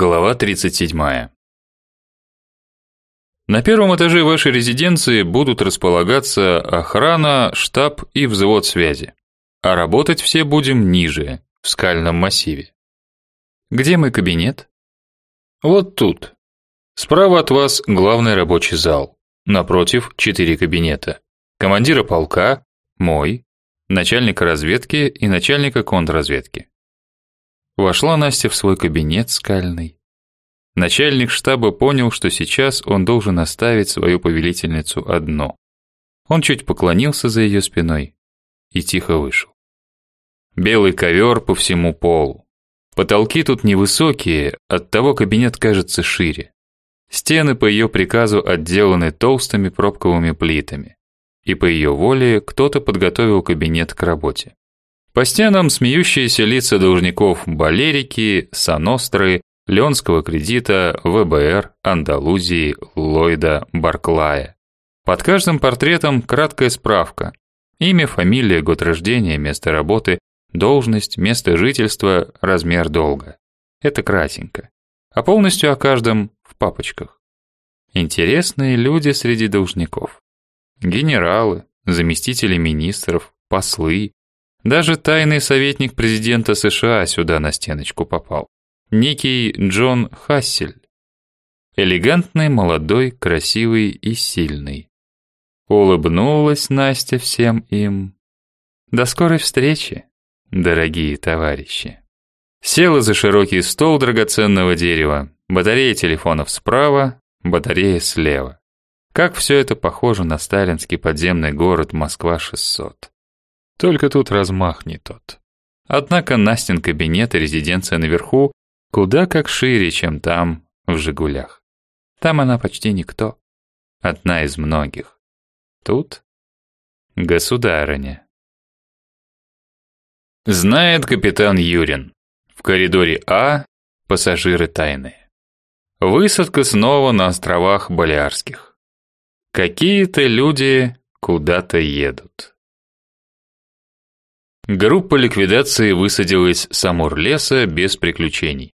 Глава 37. На первом этаже вашей резиденции будут располагаться охрана, штаб и взвод связи. А работать все будем ниже, в скальном массиве. Где мой кабинет? Вот тут. Справа от вас главный рабочий зал. Напротив четыре кабинета. Командира полка, мой, начальника разведки и начальника контрразведки. Вошла Настя в свой кабинет скальный. Начальник штаба понял, что сейчас он должен оставить свою повелительницу одну. Он чуть поклонился за ее спиной и тихо вышел. Белый ковер по всему полу. Потолки тут невысокие, оттого кабинет кажется шире. Стены по ее приказу отделаны толстыми пробковыми плитами. И по ее воле кто-то подготовил кабинет к работе. По стенам смеющиеся лица должников Балерики, Саностры, Леонского кредита, ВБР, Андалузии, Ллойда, Барклая. Под каждым портретом краткая справка. Имя, фамилия, год рождения, место работы, должность, место жительства, размер долга. Это кратенько. А полностью о каждом в папочках. Интересные люди среди должников. Генералы, заместители министров, послы, даже тайный советник президента США сюда на стеночку попал. Некий Джон Хассель. Элегантный, молодой, красивый и сильный. Улыбнулась Настя всем им. До скорой встречи, дорогие товарищи. Села за широкий стол драгоценного дерева. Батарея телефонов справа, батарея слева. Как все это похоже на сталинский подземный город Москва-600. Только тут размах не тот. Однако Настин кабинет и резиденция наверху куда как шире, чем там, в «Жигулях». Там она почти никто. Одна из многих. Тут государыня. Знает капитан Юрин. В коридоре А пассажиры тайные. Высадка снова на островах Балиарских. Какие-то люди куда-то едут. Группа ликвидации высадилась с Амур-леса без приключений.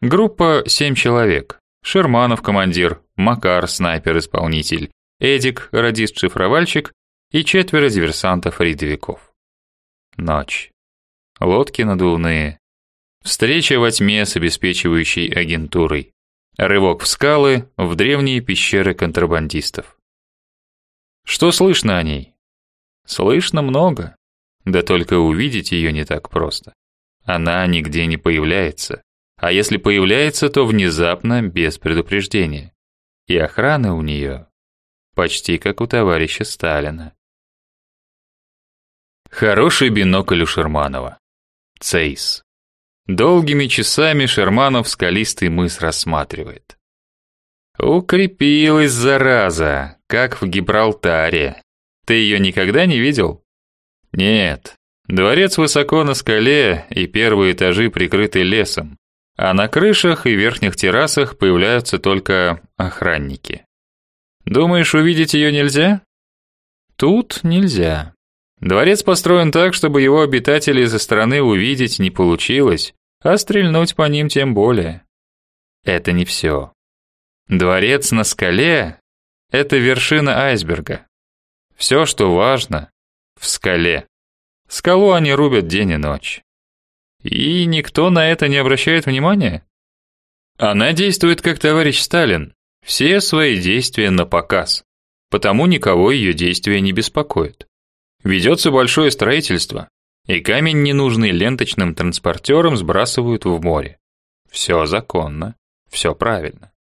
Группа семь человек. Шерманов командир, Макар снайпер-исполнитель, Эдик радист-шифровальщик и четверо диверсантов-рядовиков. Ночь. Лодки надувные. Встреча во тьме с обеспечивающей агентурой. Рывок в скалы, в древние пещеры контрабандистов. Что слышно о ней? Слышно много. Да только увидеть ее не так просто. Она нигде не появляется. А если появляется, то внезапно, без предупреждения. И охрана у нее почти как у товарища Сталина. Хороший бинокль у Шерманова. Цейс. Долгими часами Шерманов скалистый мыс рассматривает. Укрепилась зараза, как в Гибралтаре. Ты ее никогда не видел? Нет, дворец высоко на скале, и первые этажи прикрыты лесом, а на крышах и верхних террасах появляются только охранники. Думаешь, увидеть ее нельзя? Тут нельзя. Дворец построен так, чтобы его обитатели со стороны увидеть не получилось, а стрельнуть по ним тем более. Это не все. Дворец на скале — это вершина айсберга. Все, что важно, в скале. Скалу они рубят день и ночь. И никто на это не обращает внимания? Она действует как товарищ Сталин, все свои действия на показ. Потому никого ее действия не беспокоит. Ведется большое строительство, и камень ненужный ленточным транспортером сбрасывают в море. Все законно, все правильно.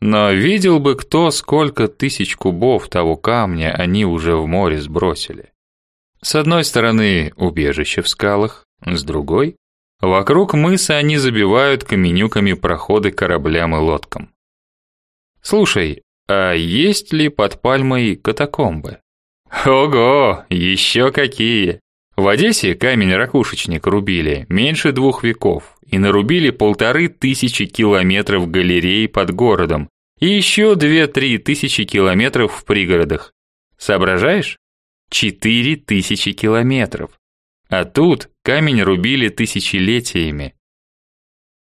Но видел бы кто, сколько тысяч кубов того камня они уже в море сбросили. С одной стороны убежище в скалах, с другой вокруг мыса они забивают каменюками проходы кораблям и лодкам. Слушай, а есть ли под пальмой катакомбы? Ого, еще какие! В Одессе камень-ракушечник рубили меньше двух веков и нарубили полторы тысячи километров галерей под городом и еще две-три тысячи километров в пригородах. Соображаешь? Четыре тысячи километров. А тут камень рубили тысячелетиями.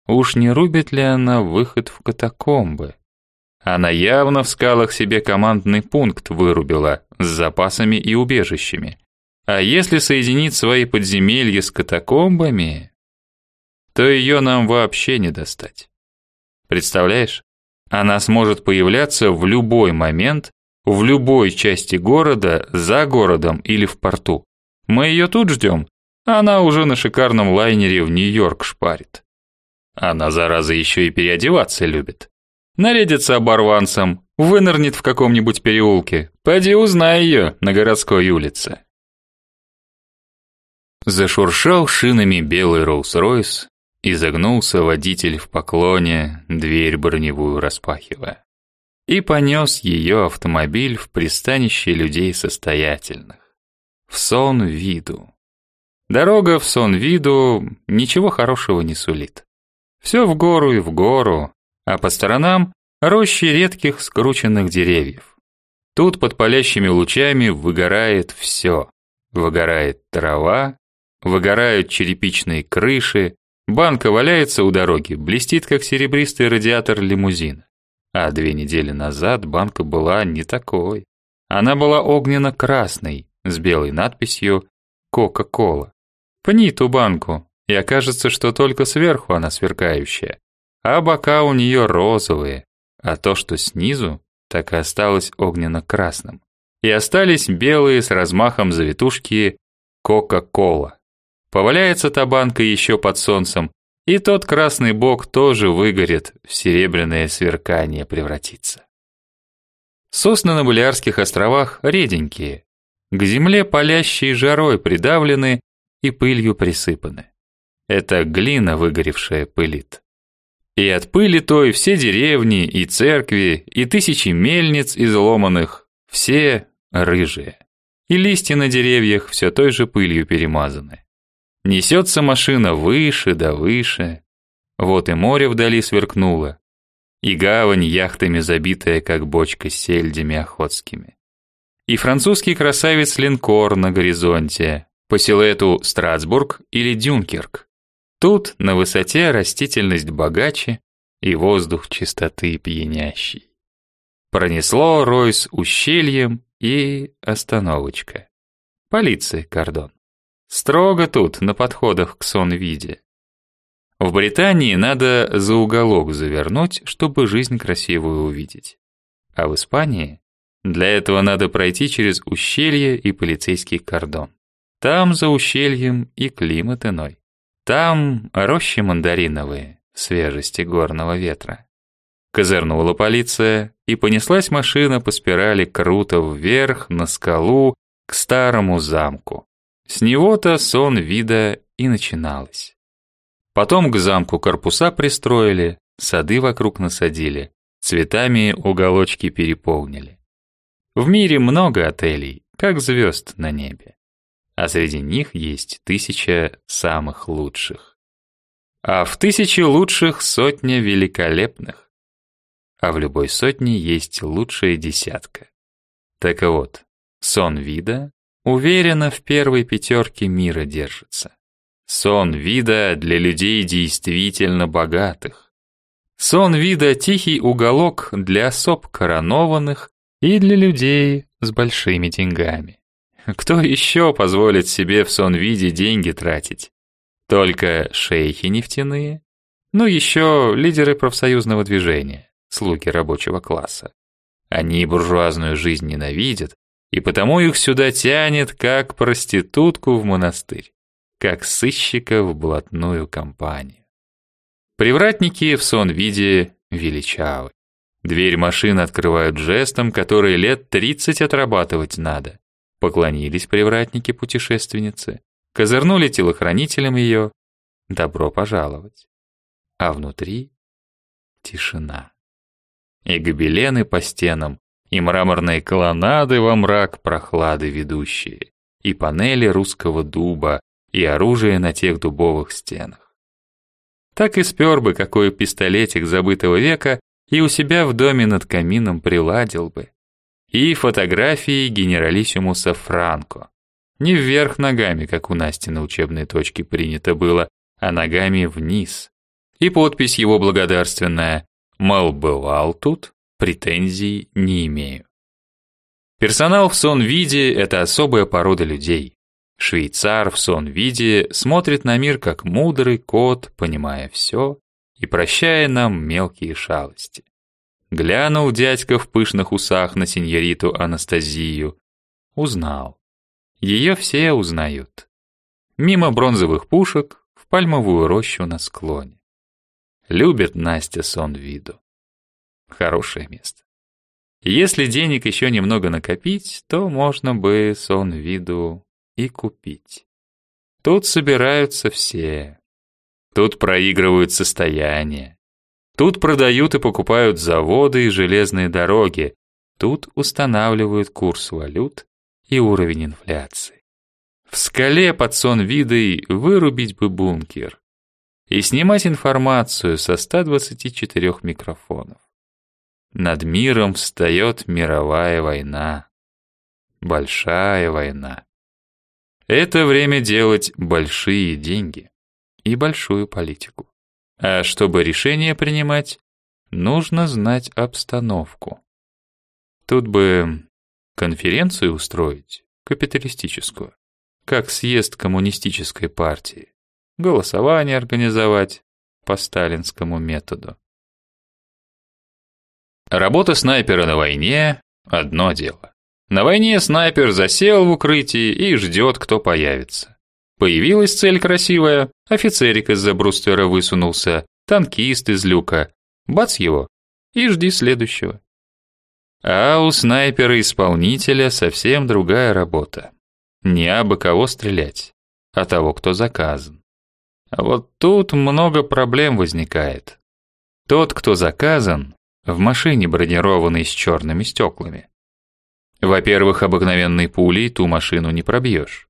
Уж не рубит ли она выход в катакомбы? Она явно в скалах себе командный пункт вырубила с запасами и убежищами. А если соединить свои подземелья с катакомбами, то ее нам вообще не достать. Представляешь? Она сможет появляться в любой момент, в любой части города, за городом или в порту. Мы ее тут ждем, она уже на шикарном лайнере в Нью-Йорк шпарит. Она, зараза, еще и переодеваться любит. Нарядится оборванцем, вынырнет в каком-нибудь переулке. Пойди узнай ее на городской улице. Зашуршал шинами белый Роллс-Ройс, и загнулся водитель в поклоне, дверь броневую распахивая. И понес ее автомобиль в пристанище людей состоятельных. В сон виду. Дорога в сон виду ничего хорошего не сулит. Все в гору и в гору, а по сторонам рощи редких скрученных деревьев. Тут под палящими лучами выгорает все. Выгорает трава, выгорают черепичные крыши, банка валяется у дороги, блестит как серебристый радиатор лимузина. А две недели назад банка была не такой. Она была огненно-красной, с белой надписью «Кока-кола». Пни ту банку, и окажется, что только сверху она сверкающая, а бока у нее розовые, а то, что снизу, так и осталось огненно-красным. И остались белые с размахом завитушки Кока-кола. Поваляется та банка еще под солнцем, и тот красный бок тоже выгорит, в серебряное сверкание превратится. Сосны на Балиарских островах реденькие, к земле палящей жарой придавлены и пылью присыпаны. Это глина выгоревшая пылит. И от пыли той все деревни, и церкви, и тысячи мельниц изломанных, все рыжие. И листья на деревьях все той же пылью перемазаны. Несется машина выше да выше. Вот и море вдали сверкнуло, и гавань яхтами забитая, как бочка с сельдями охотскими. И французский красавец-линкор на горизонте, по силуэту Страсбург или Дюнкерк. Тут на высоте растительность богаче и воздух чистоты пьянящий. Пронесло Ройс ущельем и остановочка. Полиция, кордон. Строго тут, на подходах к сон-виде. В Британии надо за уголок завернуть, чтобы жизнь красивую увидеть. А в Испании для этого надо пройти через ущелье и полицейский кордон. Там за ущельем и климат иной. Там рощи мандариновые, свежести горного ветра. Козырнула полиция, и понеслась машина по спирали круто вверх, на скалу, к старому замку. С него-то сон вида и начиналось. Потом к замку корпуса пристроили, сады вокруг насадили, цветами уголочки переполнили. В мире много отелей, как звезд на небе. А среди них есть тысяча самых лучших. А в тысяче лучших сотня великолепных. А в любой сотне есть лучшая десятка. Так вот, сон вида Уверенно в первой пятерке мира держится. Сон вида для людей действительно богатых. Сон вида тихий уголок для особ коронованных и для людей с большими деньгами. Кто еще позволит себе в сон виде деньги тратить? Только шейхи нефтяные, ну еще лидеры профсоюзного движения, слуги рабочего класса. Они буржуазную жизнь ненавидят, и потому их сюда тянет как проститутку в монастырь, как сыщика в блатную компанию. Привратники в сон-виде величавы. Дверь машины открывают жестом, который лет тридцать отрабатывать надо. Поклонились привратники-путешественницы, козырнули телохранителям ее. Добро пожаловать. А внутри тишина. И гобелены по стенам, и мраморные колоннады во мрак прохлады ведущие, и панели русского дуба, и оружие на тех дубовых стенах. Так и спер бы какой пистолетик забытого века и у себя в доме над камином приладил бы. И фотографии генералиссимуса Франко. Не вверх ногами, как у Насти на учебной точке принято было, а ногами вниз. И подпись его благодарственная, мол, бывал тут, претензий не имею. Персонал в сон-виде – это особая порода людей. Швейцар в сон-виде смотрит на мир как мудрый кот, понимая все и прощая нам мелкие шалости. Глянул дядька в пышных усах на сеньориту Анастазию. Узнал. Ее все узнают. Мимо бронзовых пушек в пальмовую рощу на склоне. Любит Настя сон виду. Хорошее место. Если денег еще немного накопить, то можно бы сон виду и купить. Тут собираются все. Тут проигрывают состояние. Тут продают и покупают заводы и железные дороги. Тут устанавливают курс валют и уровень инфляции. В скале под сон видой вырубить бы бункер и снимать информацию со 124 микрофонов. Над миром встает мировая война. Большая война. Это время делать большие деньги и большую политику. А чтобы решение принимать, нужно знать обстановку. Тут бы конференцию устроить, капиталистическую, как съезд коммунистической партии, голосование организовать по сталинскому методу. Работа снайпера на войне – одно дело. На войне снайпер засел в укрытии и ждет, кто появится. Появилась цель красивая, офицерик из-за бруствера высунулся, танкист из люка. Бац его, и жди следующего. А у снайпера-исполнителя совсем другая работа. Не абы кого стрелять, а того, кто заказан. А вот тут много проблем возникает. Тот, кто заказан, в машине бронированной с черными стеклами. Во-первых, обыкновенной пулей ту машину не пробьешь.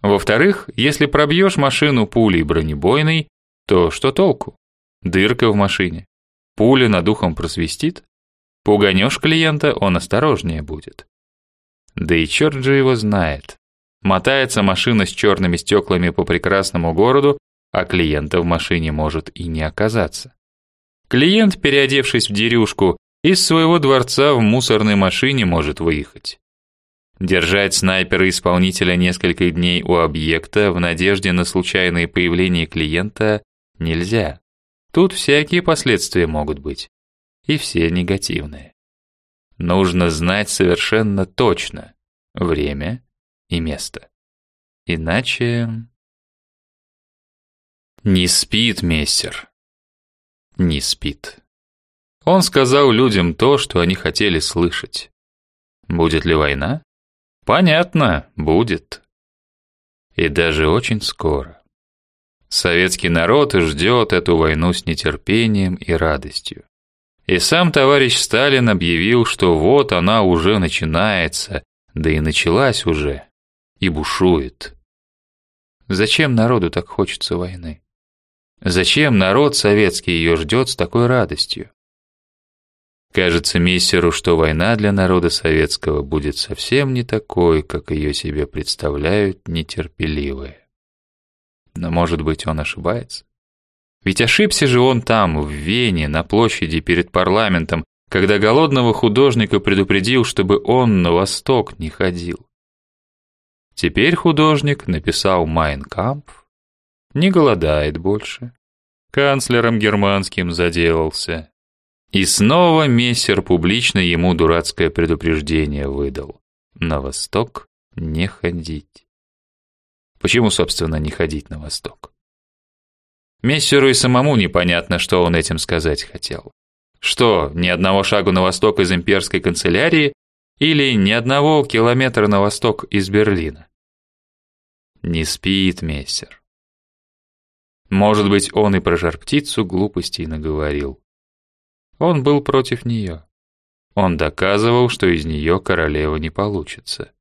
Во-вторых, если пробьешь машину пулей бронебойной, то что толку? Дырка в машине. Пуля над ухом просвистит. Пуганешь клиента, он осторожнее будет. Да и черт же его знает. Мотается машина с черными стеклами по прекрасному городу, а клиента в машине может и не оказаться. Клиент, переодевшись в дерюшку, из своего дворца в мусорной машине может выехать. Держать снайпера-исполнителя несколько дней у объекта в надежде на случайное появление клиента нельзя. Тут всякие последствия могут быть. И все негативные. Нужно знать совершенно точно время и место. Иначе... Не спит мессер не спит. Он сказал людям то, что они хотели слышать. Будет ли война? Понятно, будет. И даже очень скоро. Советский народ ждет эту войну с нетерпением и радостью. И сам товарищ Сталин объявил, что вот она уже начинается, да и началась уже, и бушует. Зачем народу так хочется войны? Зачем народ советский ее ждет с такой радостью? Кажется мессеру, что война для народа советского будет совсем не такой, как ее себе представляют нетерпеливые. Но, может быть, он ошибается? Ведь ошибся же он там, в Вене, на площади перед парламентом, когда голодного художника предупредил, чтобы он на восток не ходил. Теперь художник написал «Майн Кампф», не голодает больше. Канцлером германским заделался. И снова мессер публично ему дурацкое предупреждение выдал. На восток не ходить. Почему, собственно, не ходить на восток? Мессеру и самому непонятно, что он этим сказать хотел. Что, ни одного шагу на восток из имперской канцелярии или ни одного километра на восток из Берлина? Не спит мессер. Может быть, он и про жар-птицу глупостей наговорил. Он был против нее. Он доказывал, что из нее королева не получится.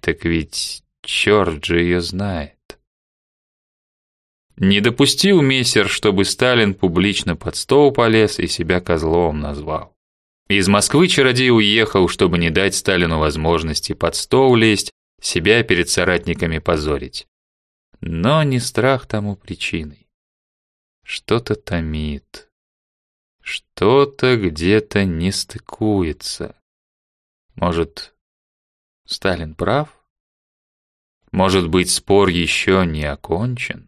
Так ведь черт же ее знает. Не допустил мессер, чтобы Сталин публично под стол полез и себя козлом назвал. Из Москвы чародей уехал, чтобы не дать Сталину возможности под стол лезть, себя перед соратниками позорить. Но не страх тому причиной. Что-то томит. Что-то где-то не стыкуется. Может, Сталин прав? Может быть, спор еще не окончен?